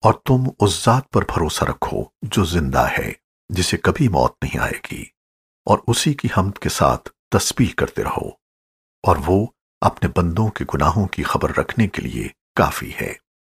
اور تم اس ذات پر بھروسہ رکھو جو زندہ ہے، جسے کبھی موت نہیں آئے گی۔ اور اسی کی حمد کے ساتھ تسبیح کرتے رہو۔ اور وہ اپنے بندوں کے گناہوں کی خبر رکھنے کے لیے کافی ہے۔